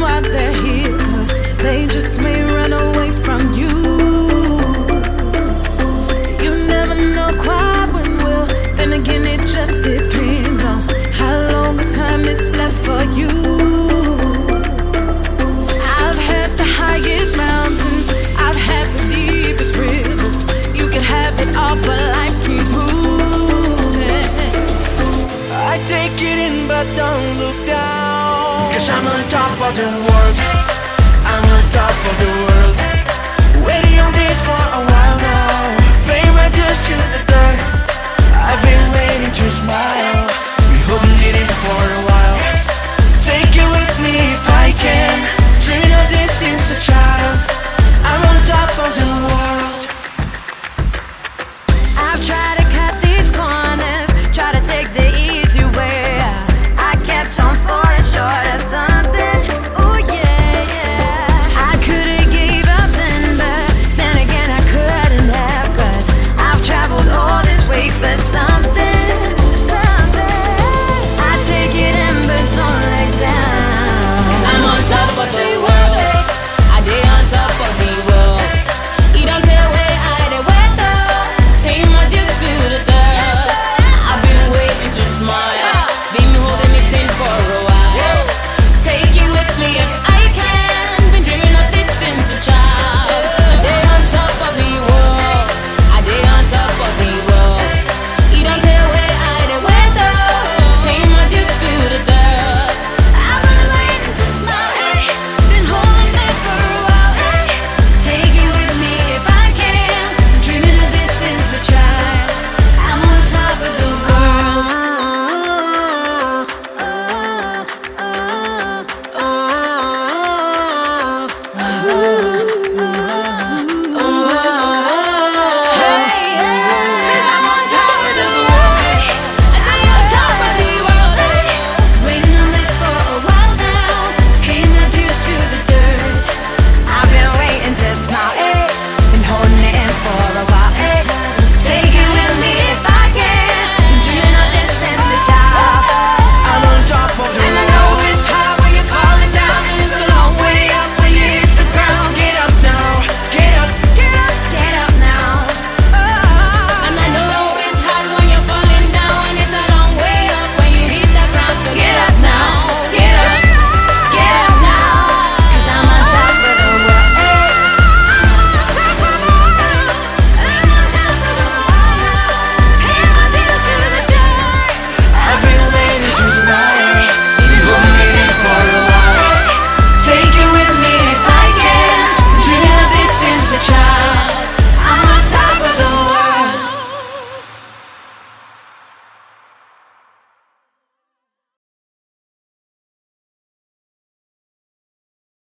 why they're here, cause they just may run away from you. You never know quite when will, then again, it just depends on how long time is left for you. I've had the highest mountains, I've had the deepest. You have it all, but life keeps moving. I take it in, but don't look down. Cause I'm on top of the world. I'm on top of the world.